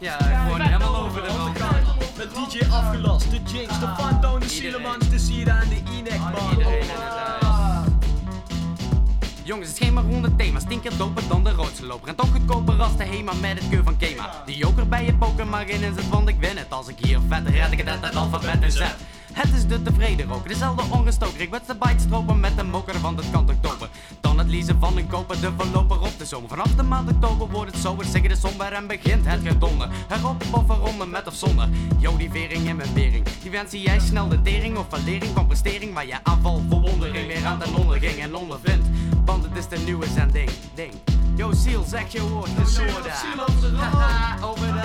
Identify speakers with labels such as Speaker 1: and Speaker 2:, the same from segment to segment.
Speaker 1: Ja, gewoon helemaal over de rand.
Speaker 2: De DJ afgelast, de Jinx, de Fundown, de Sielemans, de Sira en de Inek, man.
Speaker 1: Iedereen. Jongens, het is geen maar ronde thema's. Tien keer doper dan de roodste loper. En toch goedkoper als de Hema met het keur van Kema. Die joker bij je poker maar in is het, want ik win het. Als ik hier vet red ik het uit het alfabet en zet. Het is de tevreden roker, dezelfde ongestoken. Ik wet de bite stropen met een mokker, want het kan toch leasen van een koper, de verloper op de zomer. Vanaf de maand oktober wordt het zomer, zeggen de somber en begint het gedonder. Erop of eronder, met of zonder. Yo, die vering in mijn bering. Die wensen jij snel de tering of verlering van prestering. Waar je aanval, verwondering weer aan ten onder ging en ondervindt. Want het is de nieuwe zending, ding. Yo, Seal, zeg je woord, de.
Speaker 2: Seal over de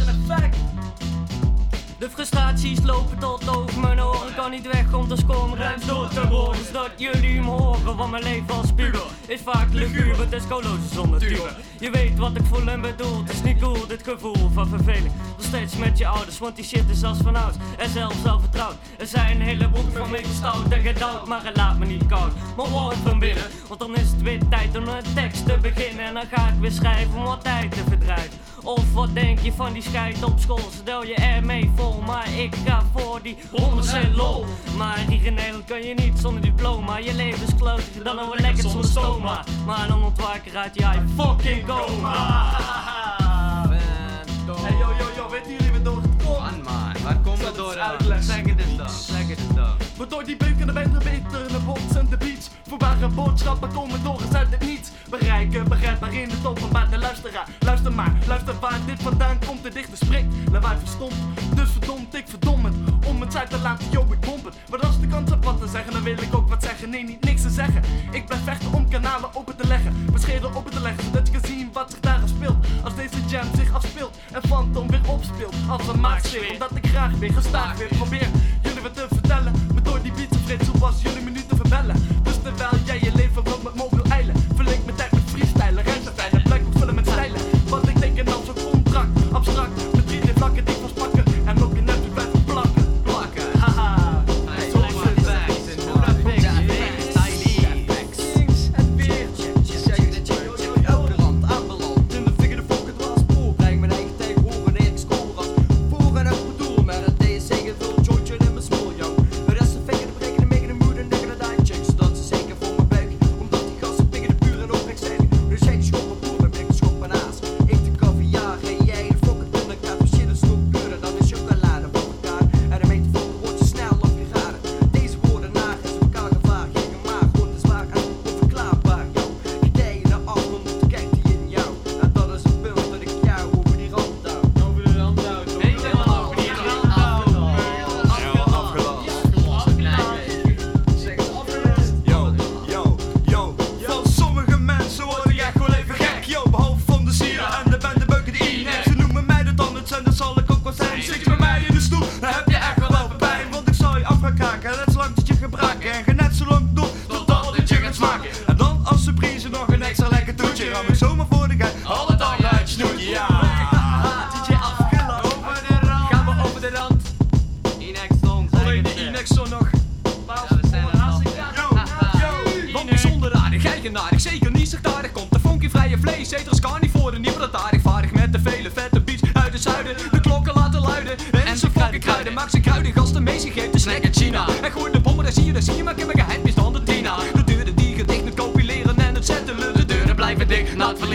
Speaker 2: in effect.
Speaker 3: De frustraties lopen tot over mijn oren Kan niet weg om te scoren, ruim door te horen Zodat jullie me horen, want mijn leven als puber Is vaak luguur, het is koloze zonder tuber. Je weet wat ik voel en bedoel, het is niet cool Dit gevoel van verveling, nog steeds met je ouders Want die shit is als vanouds, en zelfs al vertrouwd. Er zijn een heleboel van me stout en gedouwd Maar het laat me niet koud, maar warm van binnen Want dan is het weer tijd om een tekst te beginnen. En dan ga ik weer schrijven om wat tijd te verdrijven of wat denk je van die scheid op school? Stel je ermee maar ik ga voor die 100% lol. Maar hier in Nederland kun je niet zonder diploma. Je leven is klotiger dan een lekker zonder stoma. Maar dan ontwaak je uit je fucking coma.
Speaker 2: Boodschappen komen door eens uit het niets. Bereiken, begrijpbaar in het openbaar de luisteraar. Luister maar, luister waar dit vandaan komt. De dichter spreekt, lawaai verstomd. Dus verdomd, ik verdom het. Om het uit te laten, yo, ik pomp het. Maar als de kans heb wat te zeggen, dan wil ik ook wat zeggen. Nee, niet niks te zeggen. Ik blijf vechten om kanalen open te leggen. Bescheden open te leggen, zodat je kan zien wat zich daar afspeelt. Als deze jam zich afspeelt en Phantom weer opspeelt. Als een maaksfeer, omdat ik graag weer gestaag weer probeer.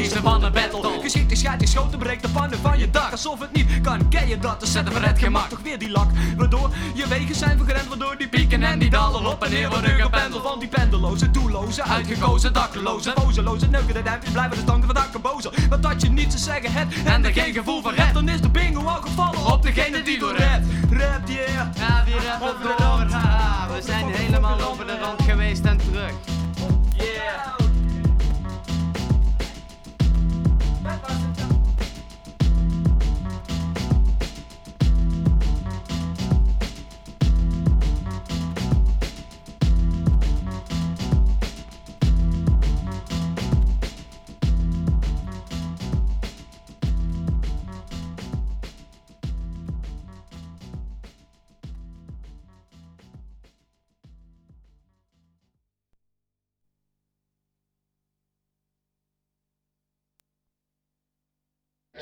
Speaker 2: Verliezen van een battle. Geschikt is schijt, is schoten, breekt de pannen van je dag Alsof het niet kan, ken je dat, dus zetten we het gemaakt Toch weer die lak, waardoor je wegen zijn vergrend Waardoor die pieken en die dalen op en neer worden gependeld. Van die pendeloze, doelloze, uitgekozen, dakloze Bozeloze, neuken de duimpjes blijven de stanken van dakken boze Want dat je niets te zeggen hebt en er geen gevoel van hebt Dan is de bingo al gevallen op degene die door rapt Rap, yeah.
Speaker 1: Ja,
Speaker 2: Over de
Speaker 1: we zijn helemaal over de